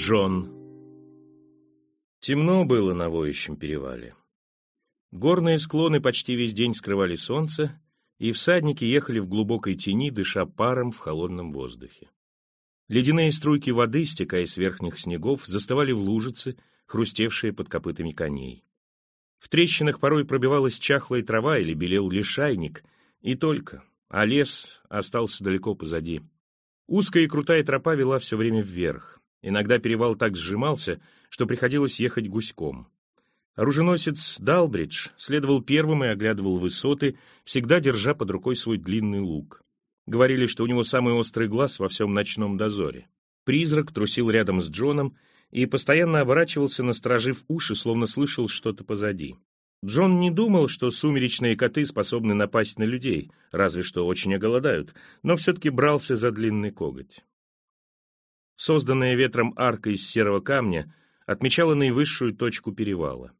Джон. Темно было на воющем перевале. Горные склоны почти весь день скрывали солнце, и всадники ехали в глубокой тени, дыша паром в холодном воздухе. Ледяные струйки воды, стекая с верхних снегов, застывали в лужицы, хрустевшие под копытами коней. В трещинах порой пробивалась чахлая трава или белел лишайник, и только, а лес остался далеко позади. Узкая и крутая тропа вела все время вверх. Иногда перевал так сжимался, что приходилось ехать гуськом. Оруженосец Далбридж следовал первым и оглядывал высоты, всегда держа под рукой свой длинный лук. Говорили, что у него самый острый глаз во всем ночном дозоре. Призрак трусил рядом с Джоном и постоянно оборачивался, насторожив уши, словно слышал что-то позади. Джон не думал, что сумеречные коты способны напасть на людей, разве что очень оголодают, но все-таки брался за длинный коготь. Созданная ветром арка из серого камня отмечала наивысшую точку перевала.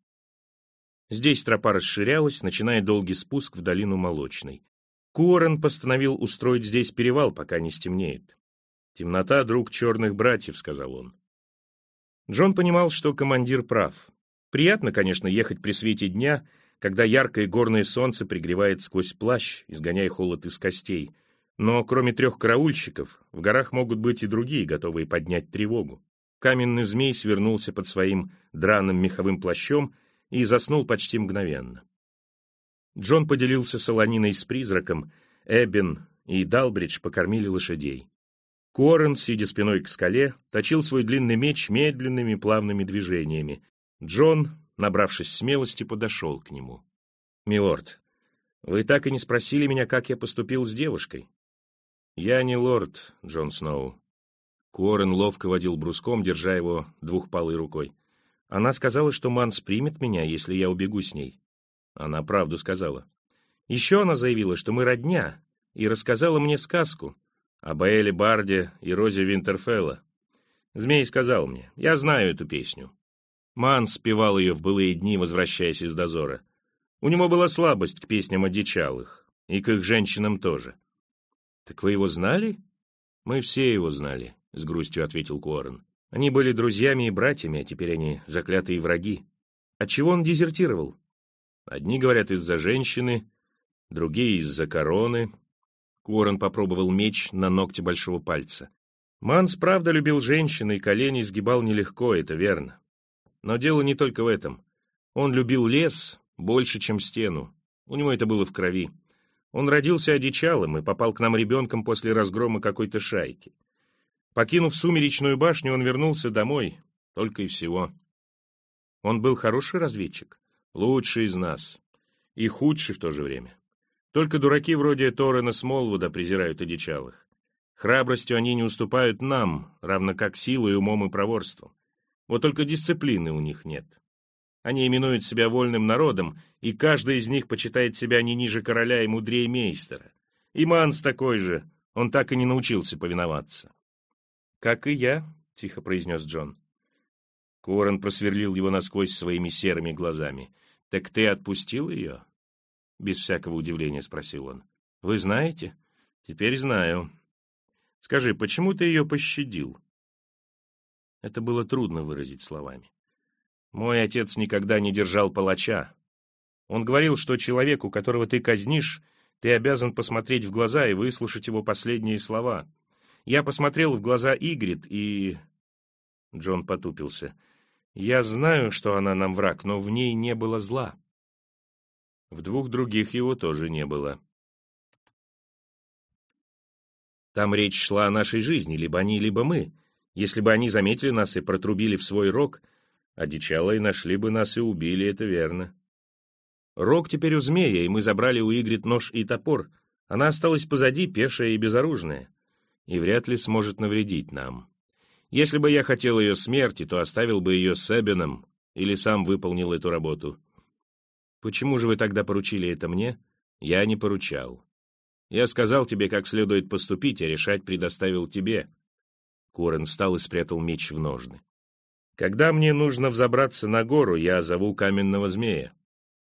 Здесь тропа расширялась, начиная долгий спуск в долину Молочной. Куоррен постановил устроить здесь перевал, пока не стемнеет. «Темнота — друг черных братьев», — сказал он. Джон понимал, что командир прав. Приятно, конечно, ехать при свете дня, когда яркое горное солнце пригревает сквозь плащ, изгоняя холод из костей — но кроме трех караульщиков, в горах могут быть и другие, готовые поднять тревогу. Каменный змей свернулся под своим драным меховым плащом и заснул почти мгновенно. Джон поделился солониной с призраком, Эббин и Далбридж покормили лошадей. Корен, сидя спиной к скале, точил свой длинный меч медленными плавными движениями. Джон, набравшись смелости, подошел к нему. «Милорд, вы так и не спросили меня, как я поступил с девушкой. «Я не лорд, Джон Сноу». Куоррен ловко водил бруском, держа его двухпалой рукой. «Она сказала, что Манс примет меня, если я убегу с ней». Она правду сказала. Еще она заявила, что мы родня, и рассказала мне сказку о Баэле Барде и Розе Винтерфелла. Змей сказал мне, я знаю эту песню. Манс спевал ее в былые дни, возвращаясь из дозора. У него была слабость к песням одичалых, и к их женщинам тоже. «Так вы его знали?» «Мы все его знали», — с грустью ответил Куоррен. «Они были друзьями и братьями, а теперь они заклятые враги. Отчего он дезертировал?» «Одни говорят из-за женщины, другие из-за короны». Куоррен попробовал меч на ногте большого пальца. Манс правда любил женщин и колени сгибал нелегко, это верно. Но дело не только в этом. Он любил лес больше, чем стену. У него это было в крови. Он родился одичалым и попал к нам ребенком после разгрома какой-то шайки. Покинув сумеречную башню, он вернулся домой, только и всего. Он был хороший разведчик, лучший из нас, и худший в то же время. Только дураки вроде Торрена Смолвуда презирают одичалых. Храбростью они не уступают нам, равно как силой, умом и проворством. Вот только дисциплины у них нет. Они именуют себя вольным народом, и каждый из них почитает себя не ниже короля и мудрее мейстера. И Манс такой же, он так и не научился повиноваться. «Как и я», — тихо произнес Джон. Корон просверлил его насквозь своими серыми глазами. «Так ты отпустил ее?» Без всякого удивления спросил он. «Вы знаете?» «Теперь знаю. Скажи, почему ты ее пощадил?» Это было трудно выразить словами. Мой отец никогда не держал палача. Он говорил, что человеку, которого ты казнишь, ты обязан посмотреть в глаза и выслушать его последние слова. Я посмотрел в глаза Игрит, и... Джон потупился. Я знаю, что она нам враг, но в ней не было зла. В двух других его тоже не было. Там речь шла о нашей жизни, либо они, либо мы. Если бы они заметили нас и протрубили в свой рог, Одичалые нашли бы нас и убили, это верно. Рог теперь у змея, и мы забрали у Игрит нож и топор. Она осталась позади, пешая и безоружная, и вряд ли сможет навредить нам. Если бы я хотел ее смерти, то оставил бы ее с Эбеном или сам выполнил эту работу. Почему же вы тогда поручили это мне? Я не поручал. Я сказал тебе, как следует поступить, а решать предоставил тебе. Корен встал и спрятал меч в ножны. Когда мне нужно взобраться на гору, я зову каменного змея.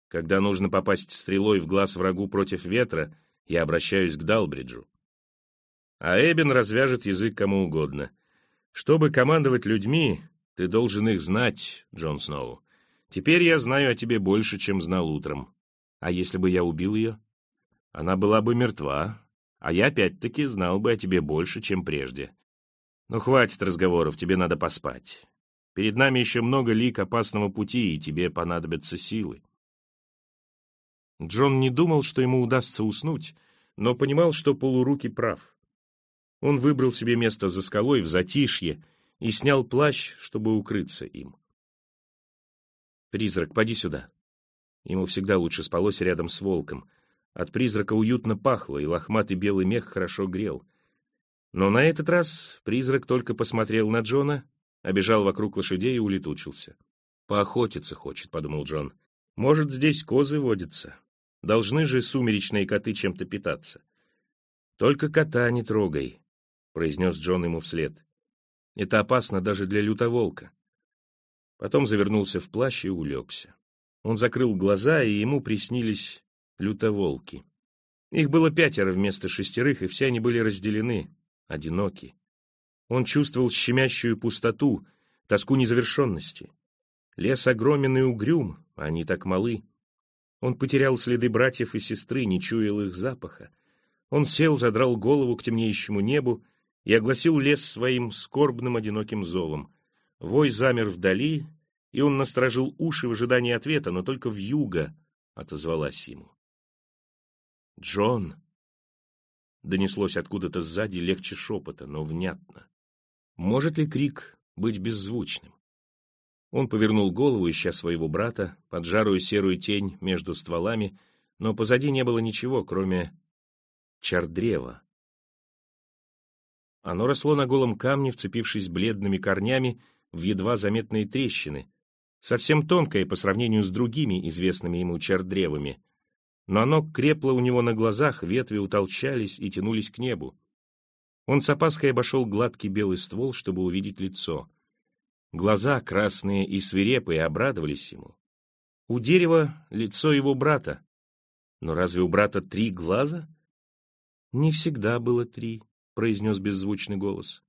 Когда нужно попасть стрелой в глаз врагу против ветра, я обращаюсь к Далбриджу. А Эбен развяжет язык кому угодно. Чтобы командовать людьми, ты должен их знать, Джон Сноу. Теперь я знаю о тебе больше, чем знал утром. А если бы я убил ее? Она была бы мертва, а я опять-таки знал бы о тебе больше, чем прежде. Но хватит разговоров, тебе надо поспать. Перед нами еще много лик опасного пути, и тебе понадобятся силы. Джон не думал, что ему удастся уснуть, но понимал, что полуруки прав. Он выбрал себе место за скалой в затишье и снял плащ, чтобы укрыться им. «Призрак, поди сюда». Ему всегда лучше спалось рядом с волком. От призрака уютно пахло, и лохматый белый мех хорошо грел. Но на этот раз призрак только посмотрел на Джона, обежал вокруг лошадей и улетучился. «Поохотиться хочет», — подумал Джон. «Может, здесь козы водятся. Должны же сумеречные коты чем-то питаться». «Только кота не трогай», — произнес Джон ему вслед. «Это опасно даже для лютоволка». Потом завернулся в плащ и улегся. Он закрыл глаза, и ему приснились лютоволки. Их было пятеро вместо шестерых, и все они были разделены, одиноки. Он чувствовал щемящую пустоту, тоску незавершенности. Лес огромен и угрюм, а они так малы. Он потерял следы братьев и сестры, не чуял их запаха. Он сел, задрал голову к темнеющему небу и огласил лес своим скорбным одиноким зовом. Вой замер вдали, и он насторожил уши в ожидании ответа, но только в юго отозвалась ему. «Джон!» Донеслось откуда-то сзади легче шепота, но внятно. Может ли крик быть беззвучным? Он повернул голову, ища своего брата, под жарую серую тень между стволами, но позади не было ничего, кроме чардрева. Оно росло на голом камне, вцепившись бледными корнями в едва заметные трещины, совсем тонкое по сравнению с другими известными ему чардревами, но оно крепло у него на глазах, ветви утолчались и тянулись к небу. Он с опаской обошел гладкий белый ствол, чтобы увидеть лицо. Глаза, красные и свирепые, обрадовались ему. У дерева лицо его брата. Но разве у брата три глаза? Не всегда было три. — произнес беззвучный голос.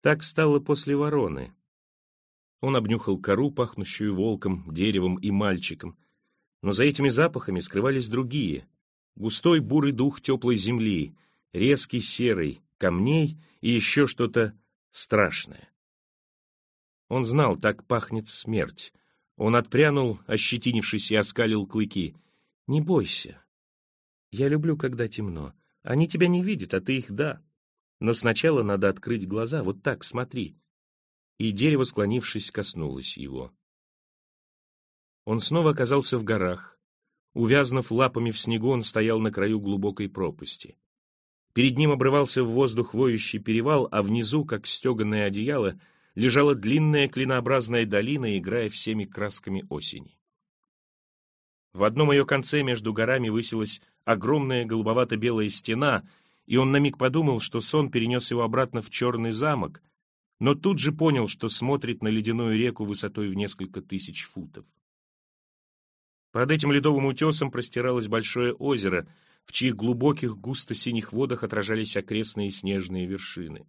Так стало после вороны. Он обнюхал кору, пахнущую волком, деревом и мальчиком. Но за этими запахами скрывались другие. Густой бурый дух теплой земли, резкий серый, камней и еще что-то страшное. Он знал, так пахнет смерть. Он отпрянул, ощетинившись, и оскалил клыки. «Не бойся. Я люблю, когда темно. Они тебя не видят, а ты их — да. Но сначала надо открыть глаза, вот так, смотри. И дерево, склонившись, коснулось его. Он снова оказался в горах. Увязнув лапами в снегу, он стоял на краю глубокой пропасти. Перед ним обрывался в воздух воющий перевал, а внизу, как стеганое одеяло, лежала длинная клинообразная долина, играя всеми красками осени. В одном ее конце между горами высилась огромная голубовато-белая стена, и он на миг подумал, что сон перенес его обратно в черный замок, но тут же понял, что смотрит на ледяную реку высотой в несколько тысяч футов. Под этим ледовым утесом простиралось большое озеро, в чьих глубоких густо-синих водах отражались окрестные снежные вершины.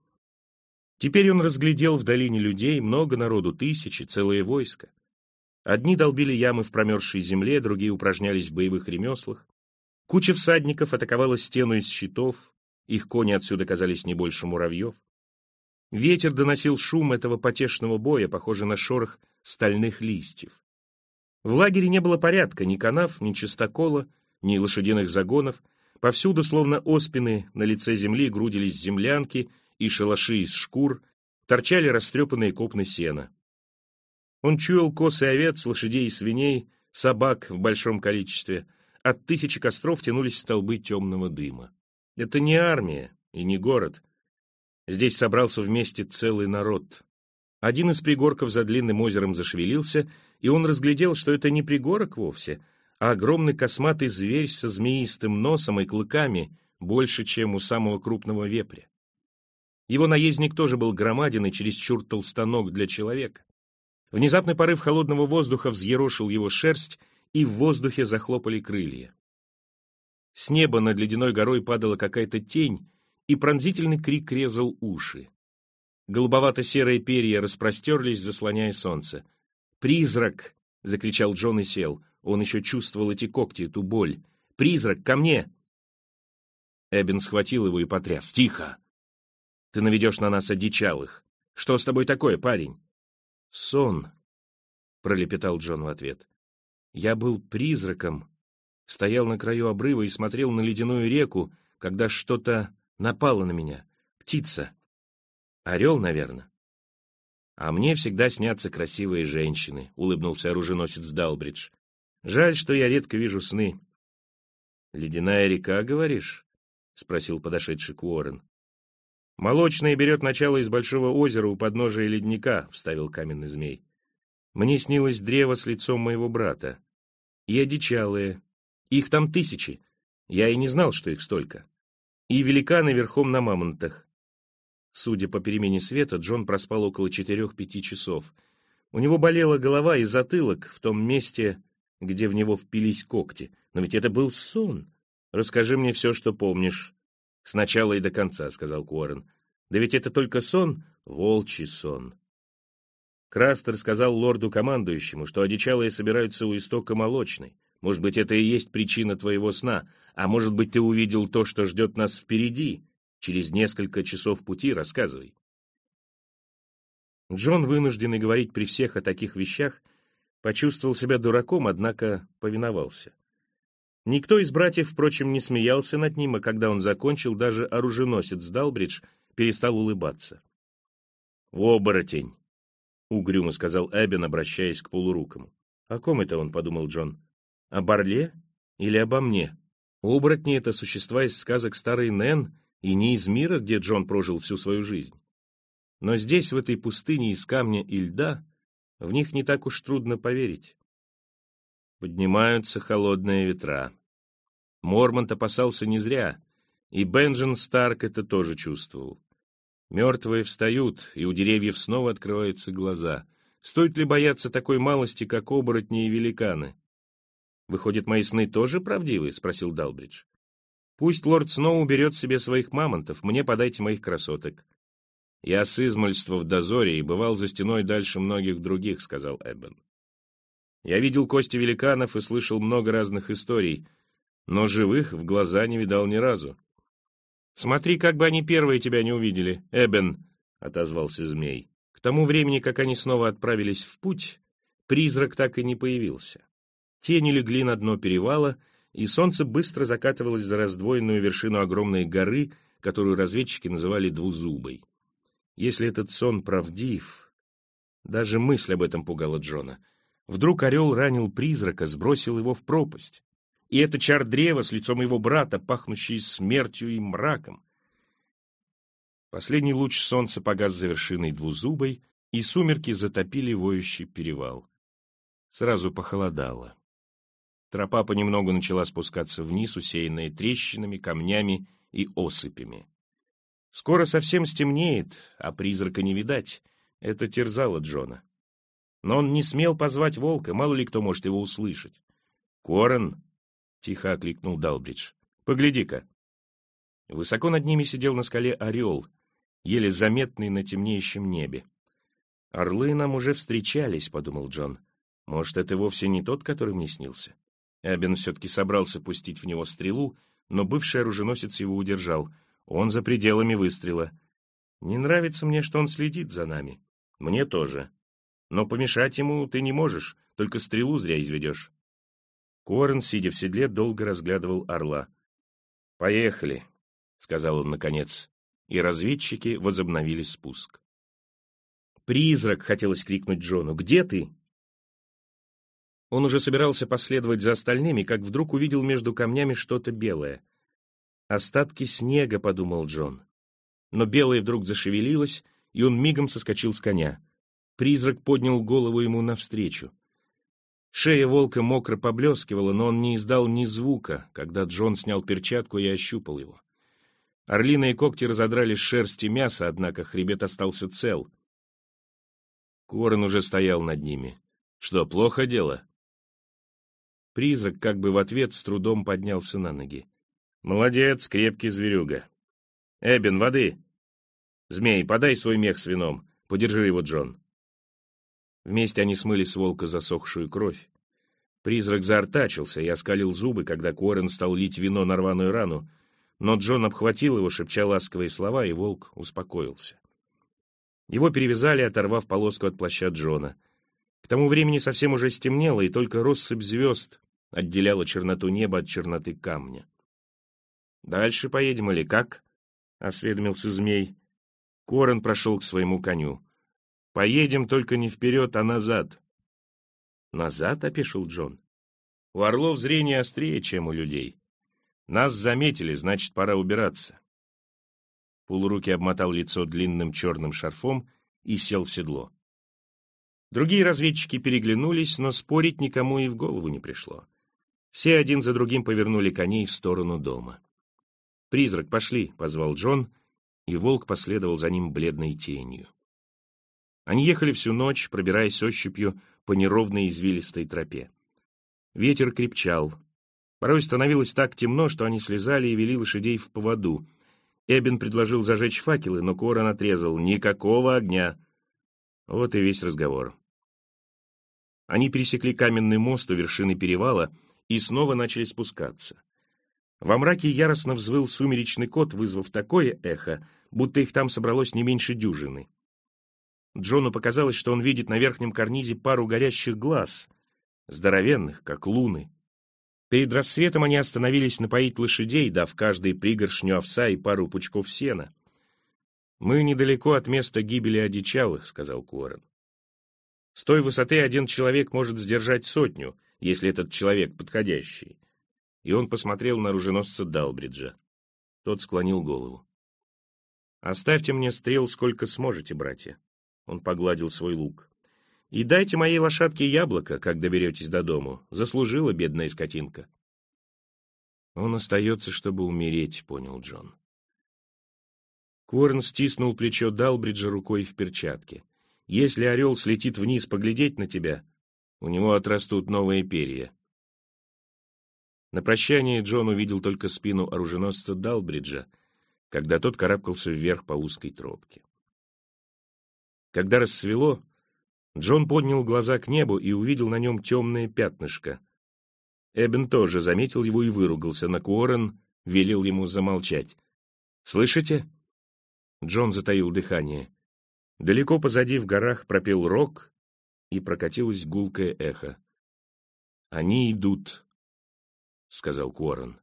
Теперь он разглядел в долине людей много народу, тысячи, целое войско. Одни долбили ямы в промерзшей земле, другие упражнялись в боевых ремеслах. Куча всадников атаковала стену из щитов, их кони отсюда казались не больше муравьев. Ветер доносил шум этого потешного боя, похожий на шорох стальных листьев. В лагере не было порядка, ни канав, ни чистокола, ни лошадиных загонов. Повсюду, словно оспины, на лице земли грудились землянки и шалаши из шкур, торчали растрепанные копны сена. Он чуял косы овец, лошадей и свиней, собак в большом количестве. От тысячи костров тянулись столбы темного дыма. Это не армия и не город. Здесь собрался вместе целый народ. Один из пригорков за длинным озером зашевелился, и он разглядел, что это не пригорок вовсе, а огромный косматый зверь со змеистым носом и клыками, больше, чем у самого крупного вепря. Его наездник тоже был громаден и чересчур толстоног для человека. Внезапный порыв холодного воздуха взъерошил его шерсть, и в воздухе захлопали крылья. С неба над ледяной горой падала какая-то тень, и пронзительный крик резал уши. Голубовато-серые перья распростерлись, заслоняя солнце. «Призрак!» — закричал Джон и сел. Он еще чувствовал эти когти, эту боль. «Призрак, ко мне!» Эббин схватил его и потряс. «Тихо! Ты наведешь на нас одичалых. Что с тобой такое, парень?» «Сон», — пролепетал Джон в ответ. «Я был призраком, стоял на краю обрыва и смотрел на ледяную реку, когда что-то напало на меня. Птица. Орел, наверное. А мне всегда снятся красивые женщины, — улыбнулся оруженосец Далбридж. Жаль, что я редко вижу сны. «Ледяная река, говоришь?» — спросил подошедший Куоррен. «Молочная берет начало из большого озера у подножия ледника», — вставил каменный змей. «Мне снилось древо с лицом моего брата. И одичалые. Их там тысячи. Я и не знал, что их столько. И великаны верхом на мамонтах. Судя по перемене света, Джон проспал около четырех-пяти часов. У него болела голова и затылок в том месте, где в него впились когти. Но ведь это был сон. Расскажи мне все, что помнишь. Сначала и до конца, — сказал Куоррен. Да ведь это только сон, волчий сон. Крастер сказал лорду-командующему, что одичалые собираются у истока молочной. Может быть, это и есть причина твоего сна, а может быть, ты увидел то, что ждет нас впереди. Через несколько часов пути рассказывай. Джон, вынужденный говорить при всех о таких вещах, почувствовал себя дураком, однако повиновался. Никто из братьев, впрочем, не смеялся над ним, а когда он закончил, даже оруженосец Далбридж перестал улыбаться. «Оборотень!» — угрюмо сказал Эббин, обращаясь к полурукому. «О ком это он?» — подумал Джон. «О Барле или обо мне? Оборотни — это существа из сказок старой Нэн и не из мира, где Джон прожил всю свою жизнь. Но здесь, в этой пустыне из камня и льда, в них не так уж трудно поверить. Поднимаются холодные ветра. Мормонт опасался не зря, и Бенджин Старк это тоже чувствовал. Мертвые встают, и у деревьев снова открываются глаза. Стоит ли бояться такой малости, как оборотни и великаны? «Выходит, мои сны тоже правдивы?» — спросил Далбридж. «Пусть лорд Сноу берет себе своих мамонтов, мне подайте моих красоток. «Я с измольства в дозоре и бывал за стеной дальше многих других», — сказал Эббен. «Я видел кости великанов и слышал много разных историй, но живых в глаза не видал ни разу». «Смотри, как бы они первые тебя не увидели, Эббен», — отозвался змей. К тому времени, как они снова отправились в путь, призрак так и не появился. Тени легли на дно перевала, и солнце быстро закатывалось за раздвоенную вершину огромной горы, которую разведчики называли Двузубой. Если этот сон правдив... Даже мысль об этом пугала Джона. Вдруг орел ранил призрака, сбросил его в пропасть. И это чар древа с лицом его брата, пахнущий смертью и мраком. Последний луч солнца погас за вершиной двузубой, и сумерки затопили воющий перевал. Сразу похолодало. Тропа понемногу начала спускаться вниз, усеянная трещинами, камнями и осыпями. Скоро совсем стемнеет, а призрака не видать. Это терзало Джона. Но он не смел позвать волка, мало ли кто может его услышать. «Корен!» — тихо окликнул Далбридж. «Погляди-ка!» Высоко над ними сидел на скале орел, еле заметный на темнеющем небе. «Орлы нам уже встречались», — подумал Джон. «Может, это вовсе не тот, который мне снился?» Эббин все-таки собрался пустить в него стрелу, но бывший оруженосец его удержал — он за пределами выстрела. Не нравится мне, что он следит за нами. Мне тоже. Но помешать ему ты не можешь, только стрелу зря изведешь. Корн, сидя в седле, долго разглядывал орла. «Поехали», — сказал он наконец, и разведчики возобновили спуск. «Призрак!» — хотелось крикнуть Джону. «Где ты?» Он уже собирался последовать за остальными, как вдруг увидел между камнями что-то белое. «Остатки снега», — подумал Джон. Но белое вдруг зашевелилось, и он мигом соскочил с коня. Призрак поднял голову ему навстречу. Шея волка мокро поблескивала, но он не издал ни звука, когда Джон снял перчатку и ощупал его. Орлиные когти разодрали шерсть и мясо, однако хребет остался цел. Корон уже стоял над ними. Что, плохо дело? Призрак как бы в ответ с трудом поднялся на ноги. Молодец, крепкий зверюга. Эбин, воды. «Змей, подай свой мех с вином. Подержи его, Джон». Вместе они смыли с волка засохшую кровь. Призрак заортачился и оскалил зубы, когда Куоррен стал лить вино на рваную рану, но Джон обхватил его, шепча ласковые слова, и волк успокоился. Его перевязали, оторвав полоску от плаща Джона. К тому времени совсем уже стемнело, и только россыпь звезд отделяла черноту неба от черноты камня. «Дальше поедем или как?» — осведомился змей. Корон прошел к своему коню. «Поедем только не вперед, а назад». «Назад?» — опешил Джон. «У орлов зрение острее, чем у людей. Нас заметили, значит, пора убираться». Полуруки обмотал лицо длинным черным шарфом и сел в седло. Другие разведчики переглянулись, но спорить никому и в голову не пришло. Все один за другим повернули коней в сторону дома. «Призрак, пошли!» — позвал Джон, и волк последовал за ним бледной тенью. Они ехали всю ночь, пробираясь ощупью по неровной извилистой тропе. Ветер крепчал. Порой становилось так темно, что они слезали и вели лошадей в поводу. Эбен предложил зажечь факелы, но Корон отрезал «Никакого огня!» Вот и весь разговор. Они пересекли каменный мост у вершины перевала и снова начали спускаться. Во мраке яростно взвыл сумеречный кот, вызвав такое эхо, будто их там собралось не меньше дюжины. Джону показалось, что он видит на верхнем карнизе пару горящих глаз, здоровенных, как луны. Перед рассветом они остановились напоить лошадей, дав каждой пригоршню овса и пару пучков сена. «Мы недалеко от места гибели одичалых», — сказал Куоррен. «С той высоты один человек может сдержать сотню, если этот человек подходящий и он посмотрел на оруженосца Далбриджа. Тот склонил голову. «Оставьте мне стрел сколько сможете, братья». Он погладил свой лук. «И дайте моей лошадке яблоко, как доберетесь до дому. Заслужила бедная скотинка». «Он остается, чтобы умереть», — понял Джон. Корн стиснул плечо Далбриджа рукой в перчатке. «Если орел слетит вниз поглядеть на тебя, у него отрастут новые перья. На прощание Джон увидел только спину оруженосца Далбриджа, когда тот карабкался вверх по узкой тропке. Когда рассвело, Джон поднял глаза к небу и увидел на нем темное пятнышко. Эбен тоже заметил его и выругался, но Куоррен велел ему замолчать. «Слышите?» Джон затаил дыхание. Далеко позади в горах пропел рок, и прокатилось гулкое эхо. «Они идут», — сказал Куоррен.